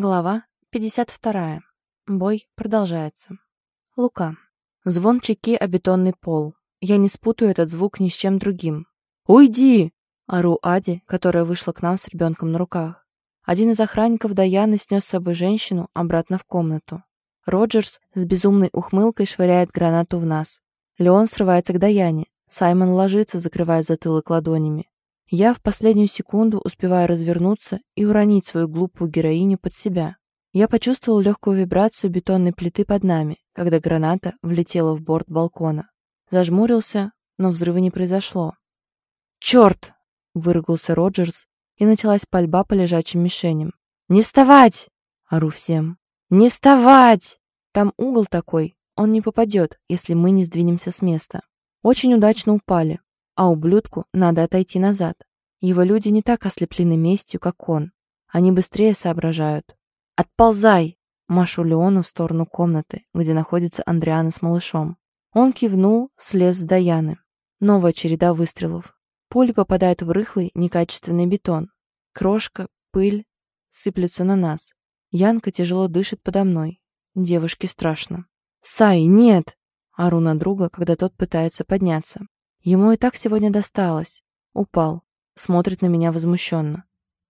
Глава 52. Бой продолжается. Лука. Звон чеки о бетонный пол. Я не спутаю этот звук ни с чем другим. «Уйди!» — ору Ади, которая вышла к нам с ребенком на руках. Один из охранников Даяны снес с собой женщину обратно в комнату. Роджерс с безумной ухмылкой швыряет гранату в нас. Леон срывается к Даяне. Саймон ложится, закрывая затылок ладонями. Я в последнюю секунду успеваю развернуться и уронить свою глупую героиню под себя. Я почувствовал легкую вибрацию бетонной плиты под нами, когда граната влетела в борт балкона. Зажмурился, но взрыва не произошло. «Черт!» — выругался Роджерс, и началась пальба по лежачим мишеням. «Не вставать!» — ору всем. «Не вставать!» Там угол такой, он не попадет, если мы не сдвинемся с места. Очень удачно упали, а ублюдку надо отойти назад. Его люди не так ослеплены местью, как он. Они быстрее соображают. «Отползай!» Машу Леону в сторону комнаты, где находится Андриана с малышом. Он кивнул, слез с Даяны. Новая череда выстрелов. Пули попадают в рыхлый, некачественный бетон. Крошка, пыль сыплются на нас. Янка тяжело дышит подо мной. Девушке страшно. «Сай, нет!» Ору на друга, когда тот пытается подняться. Ему и так сегодня досталось. Упал. Смотрит на меня возмущенно.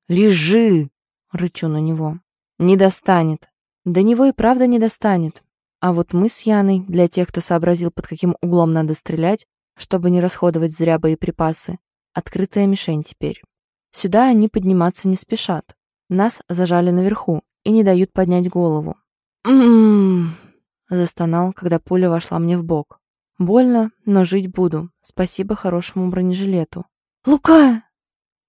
«Лежи!» — рычу на него. «Не достанет». До него и правда не достанет. А вот мы с Яной, для тех, кто сообразил, под каким углом надо стрелять, чтобы не расходовать зря боеприпасы, открытая мишень теперь. Сюда они подниматься не спешат. Нас зажали наверху и не дают поднять голову. «М-м-м!» застонал, когда пуля вошла мне в бок. Больно, но жить буду. Спасибо хорошему бронежилету. «Лука!»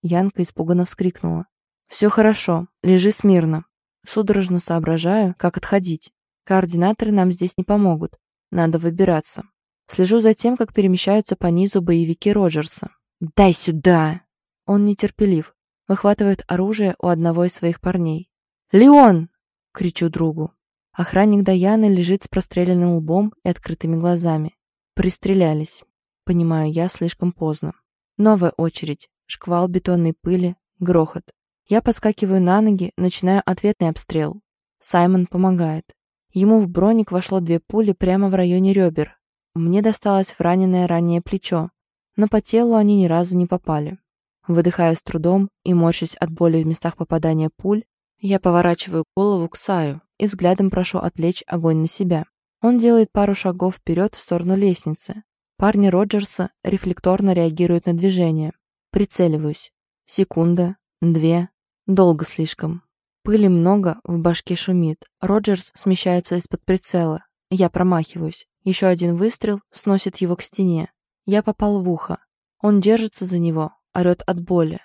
Янка испуганно вскрикнула. «Все хорошо, лежи смирно». Судорожно соображаю, как отходить. Координаторы нам здесь не помогут. Надо выбираться. Слежу за тем, как перемещаются по низу боевики Роджерса. «Дай сюда!» Он нетерпелив. Выхватывает оружие у одного из своих парней. «Леон!» — кричу другу. Охранник Даяны лежит с простреленным лбом и открытыми глазами. Пристрелялись. Понимаю я слишком поздно. Новая очередь. Шквал бетонной пыли. Грохот. Я подскакиваю на ноги, начинаю ответный обстрел. Саймон помогает. Ему в броник вошло две пули прямо в районе ребер. Мне досталось в раненое ранее плечо, но по телу они ни разу не попали. Выдыхая с трудом и морщась от боли в местах попадания пуль, я поворачиваю голову к Саю и взглядом прошу отвлечь огонь на себя. Он делает пару шагов вперед в сторону лестницы. Парни Роджерса рефлекторно реагируют на движение. Прицеливаюсь. Секунда, две. Долго слишком. Пыли много, в башке шумит. Роджерс смещается из-под прицела. Я промахиваюсь. Еще один выстрел сносит его к стене. Я попал в ухо. Он держится за него, орет от боли.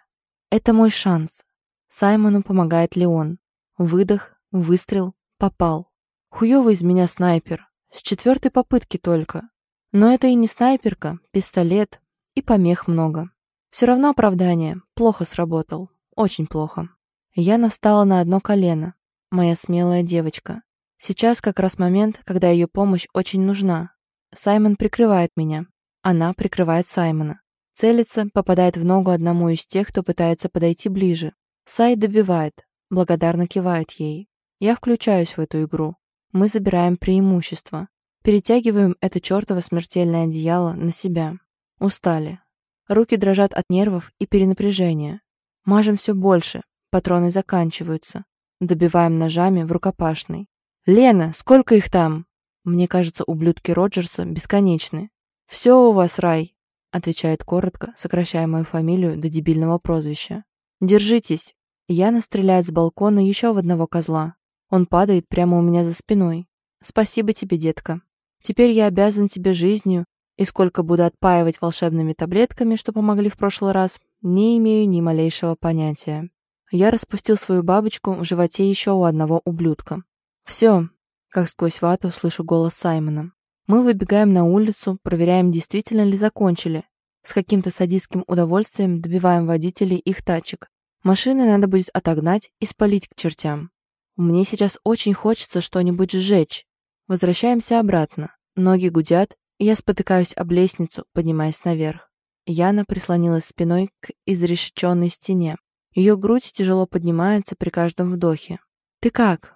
Это мой шанс. Саймону помогает Леон. Выдох, выстрел, попал. Хуёвый из меня снайпер. С четвертой попытки только. Но это и не снайперка, пистолет. И помех много. Все равно оправдание. Плохо сработал. Очень плохо. Яна встала на одно колено. Моя смелая девочка. Сейчас как раз момент, когда ее помощь очень нужна. Саймон прикрывает меня. Она прикрывает Саймона. Целится, попадает в ногу одному из тех, кто пытается подойти ближе. Сай добивает, благодарно кивает ей. Я включаюсь в эту игру. Мы забираем преимущество. Перетягиваем это чертово смертельное одеяло на себя. Устали. Руки дрожат от нервов и перенапряжения. Мажем все больше, патроны заканчиваются. Добиваем ножами в рукопашный. «Лена, сколько их там?» Мне кажется, ублюдки Роджерса бесконечны. «Все у вас, рай», — отвечает коротко, сокращая мою фамилию до дебильного прозвища. «Держитесь». Яна стреляет с балкона еще в одного козла. Он падает прямо у меня за спиной. Спасибо тебе, детка. Теперь я обязан тебе жизнью, и сколько буду отпаивать волшебными таблетками, что помогли в прошлый раз, не имею ни малейшего понятия. Я распустил свою бабочку в животе еще у одного ублюдка. «Все», — как сквозь вату слышу голос Саймона. Мы выбегаем на улицу, проверяем, действительно ли закончили. С каким-то садистским удовольствием добиваем водителей их тачек. Машины надо будет отогнать и спалить к чертям. Мне сейчас очень хочется что-нибудь сжечь. Возвращаемся обратно. Ноги гудят, и я спотыкаюсь об лестницу, поднимаясь наверх. Яна прислонилась спиной к изрешеченной стене. Ее грудь тяжело поднимается при каждом вдохе. «Ты как?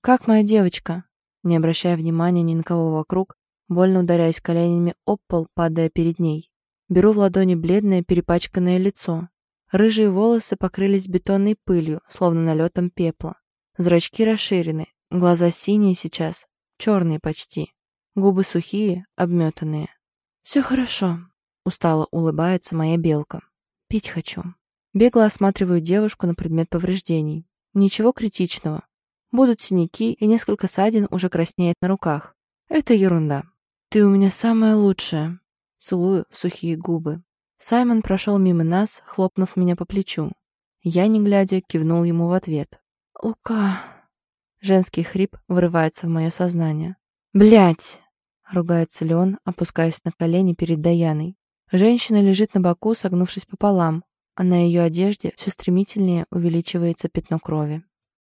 Как моя девочка?» Не обращая внимания ни на кого вокруг, больно ударяясь коленями об пол, падая перед ней. Беру в ладони бледное, перепачканное лицо. Рыжие волосы покрылись бетонной пылью, словно налетом пепла. Зрачки расширены, глаза синие сейчас, черные почти. Губы сухие, обметанные. «Все хорошо», — устало улыбается моя белка. «Пить хочу». Бегло осматриваю девушку на предмет повреждений. Ничего критичного. Будут синяки, и несколько ссадин уже краснеет на руках. Это ерунда. «Ты у меня самая лучшая», — целую в сухие губы. Саймон прошел мимо нас, хлопнув меня по плечу. Я, не глядя, кивнул ему в ответ. «Лука...» Женский хрип вырывается в мое сознание. Блять! ругается Леон, опускаясь на колени перед Даяной. Женщина лежит на боку, согнувшись пополам, а на ее одежде все стремительнее увеличивается пятно крови.